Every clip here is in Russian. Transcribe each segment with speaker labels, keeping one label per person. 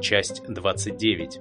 Speaker 1: часть 29.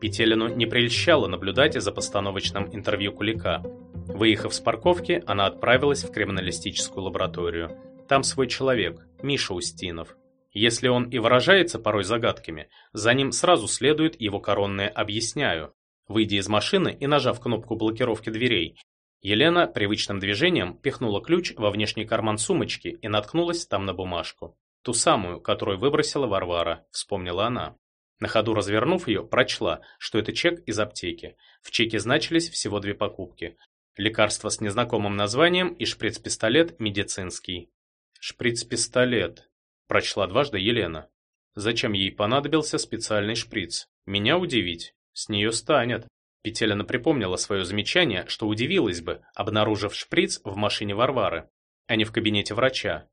Speaker 1: Петелину не прельщало наблюдать за постановочным интервью Кулика. Выехав с парковки, она отправилась в криминалистическую лабораторию. Там свой человек, Миша Устинов. Если он и выражается порой загадками, за ним сразу следует его коронное «объясняю». Выйдя из машины и нажав кнопку блокировки дверей, Елена привычным движением пихнула ключ во внешний карман сумочки и наткнулась там на бумажку. Ту самую, которую выбросила Варвара, вспомнила она. На ходу развернув ее, прочла, что это чек из аптеки. В чеке значились всего две покупки. Лекарство с незнакомым названием и шприц-пистолет медицинский. «Шприц-пистолет», – прочла дважды Елена. Зачем ей понадобился специальный шприц? Меня удивить. С нее станет. Петелина припомнила свое замечание, что удивилась бы, обнаружив шприц в машине Варвары, а не в кабинете врача.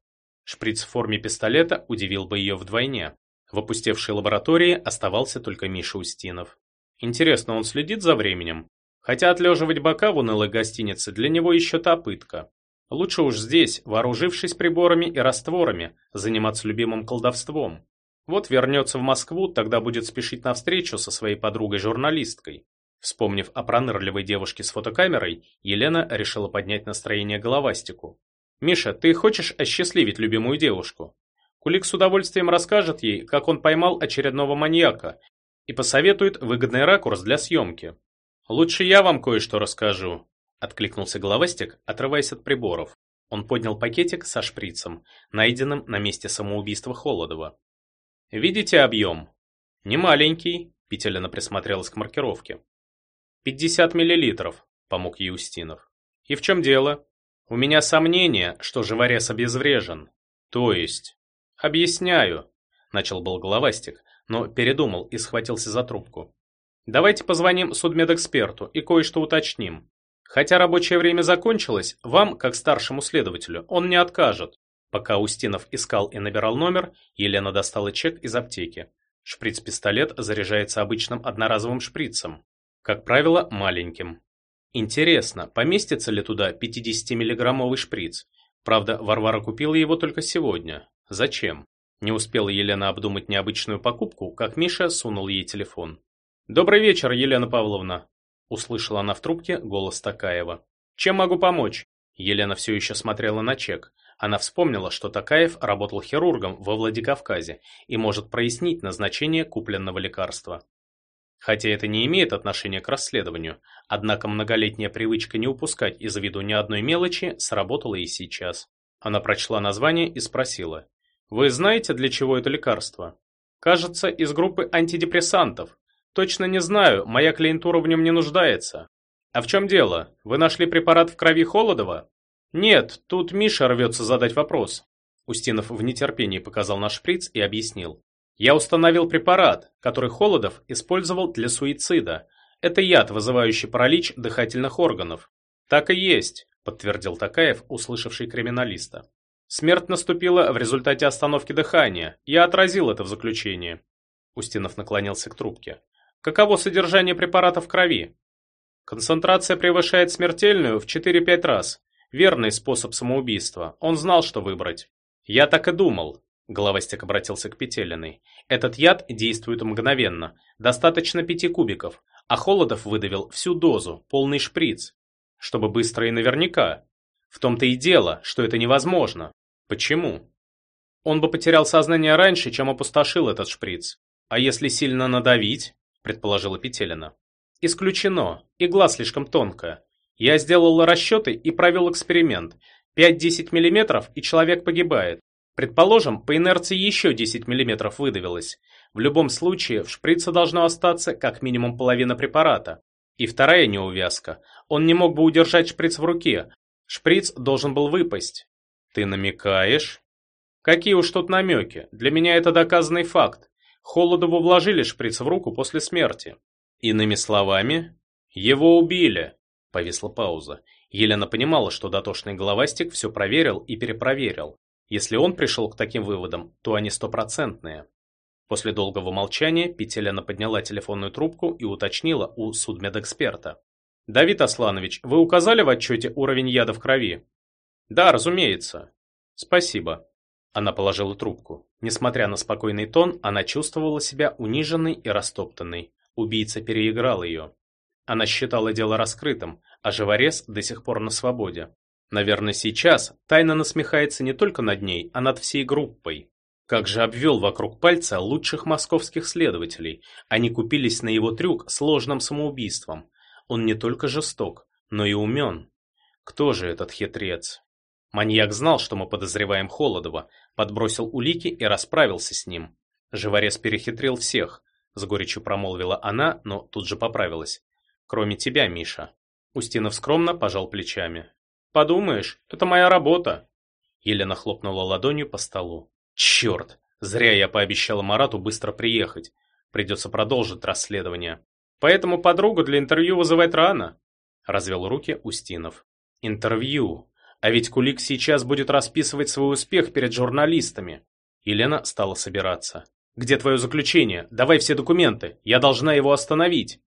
Speaker 1: Шприц в форме пистолета удивил бы ее вдвойне. В опустевшей лаборатории оставался только Миша Устинов. Интересно, он следит за временем? Хотя отлеживать бока в унылой гостинице для него еще та пытка. Лучше уж здесь, вооружившись приборами и растворами, заниматься любимым колдовством. Вот вернется в Москву, тогда будет спешить навстречу со своей подругой-журналисткой. Вспомнив о пронырливой девушке с фотокамерой, Елена решила поднять настроение головастику. «Миша, ты хочешь осчастливить любимую девушку?» Кулик с удовольствием расскажет ей, как он поймал очередного маньяка и посоветует выгодный ракурс для съемки. «Лучше я вам кое-что расскажу», — откликнулся головастик, отрываясь от приборов. Он поднял пакетик со шприцем, найденным на месте самоубийства Холодова. Видите объем? Не маленький, Петелина присмотрелась к маркировке. «Пятьдесят миллилитров», — помог ей Устинов. «И в чем дело? У меня сомнение, что живорез обезврежен. То есть...» «Объясняю», — начал был головастик, но передумал и схватился за трубку. «Давайте позвоним судмедэксперту и кое-что уточним. Хотя рабочее время закончилось, вам, как старшему следователю, он не откажет. Пока Устинов искал и набирал номер, Елена достала чек из аптеки. Шприц-пистолет заряжается обычным одноразовым шприцем. Как правило, маленьким. Интересно, поместится ли туда 50-миллиграммовый шприц? Правда, Варвара купила его только сегодня. Зачем? Не успела Елена обдумать необычную покупку, как Миша сунул ей телефон. «Добрый вечер, Елена Павловна!» Услышала она в трубке голос Такаева. «Чем могу помочь?» Елена все еще смотрела на чек. Она вспомнила, что Такаев работал хирургом во Владикавказе и может прояснить назначение купленного лекарства. Хотя это не имеет отношения к расследованию, однако многолетняя привычка не упускать из виду ни одной мелочи сработала и сейчас. Она прочла название и спросила. «Вы знаете, для чего это лекарство?» «Кажется, из группы антидепрессантов. Точно не знаю, моя клиентура в нем не нуждается». «А в чем дело? Вы нашли препарат в крови Холодова?» «Нет, тут Миша рвется задать вопрос». Устинов в нетерпении показал наш шприц и объяснил. «Я установил препарат, который Холодов использовал для суицида. Это яд, вызывающий паралич дыхательных органов». «Так и есть», – подтвердил Такаев, услышавший криминалиста. «Смерть наступила в результате остановки дыхания. Я отразил это в заключении». Устинов наклонился к трубке. «Каково содержание препарата в крови?» «Концентрация превышает смертельную в 4-5 раз. Верный способ самоубийства. Он знал, что выбрать. Я так и думал. Головастик обратился к Петелиной. Этот яд действует мгновенно. Достаточно пяти кубиков. А Холодов выдавил всю дозу, полный шприц. Чтобы быстро и наверняка. В том-то и дело, что это невозможно. Почему? Он бы потерял сознание раньше, чем опустошил этот шприц. А если сильно надавить, предположила Петелина. Исключено. Игла слишком тонкая. Я сделал расчеты и провел эксперимент. 5-10 мм и человек погибает. Предположим, по инерции еще 10 мм выдавилось. В любом случае, в шприце должно остаться как минимум половина препарата. И вторая неувязка. Он не мог бы удержать шприц в руке. Шприц должен был выпасть. Ты намекаешь? Какие уж тут намеки. Для меня это доказанный факт. Холодову вложили шприц в руку после смерти. Иными словами, его убили. Повисла пауза. Елена понимала, что дотошный головастик все проверил и перепроверил. Если он пришел к таким выводам, то они стопроцентные. После долгого молчания Петелина подняла телефонную трубку и уточнила у судмедэксперта. «Давид Асланович, вы указали в отчете уровень яда в крови?» «Да, разумеется». «Спасибо». Она положила трубку. Несмотря на спокойный тон, она чувствовала себя униженной и растоптанной. Убийца переиграл ее. Она считала дело раскрытым, а живорез до сих пор на свободе. Наверное, сейчас тайно насмехается не только над ней, а над всей группой. Как же обвел вокруг пальца лучших московских следователей. Они купились на его трюк с ложным самоубийством. Он не только жесток, но и умен. Кто же этот хитрец? Маньяк знал, что мы подозреваем Холодова, подбросил улики и расправился с ним. Живорез перехитрил всех, с горечью промолвила она, но тут же поправилась. Кроме тебя, Миша. Устинов скромно пожал плечами. Подумаешь, это моя работа. Елена хлопнула ладонью по столу. Черт, зря я пообещала Марату быстро приехать. Придется продолжить расследование. Поэтому подругу для интервью вызывать рано. Развел руки Устинов. Интервью. А ведь Кулик сейчас будет расписывать свой успех перед журналистами. Елена стала собираться. «Где твое заключение? Давай все документы. Я должна его остановить».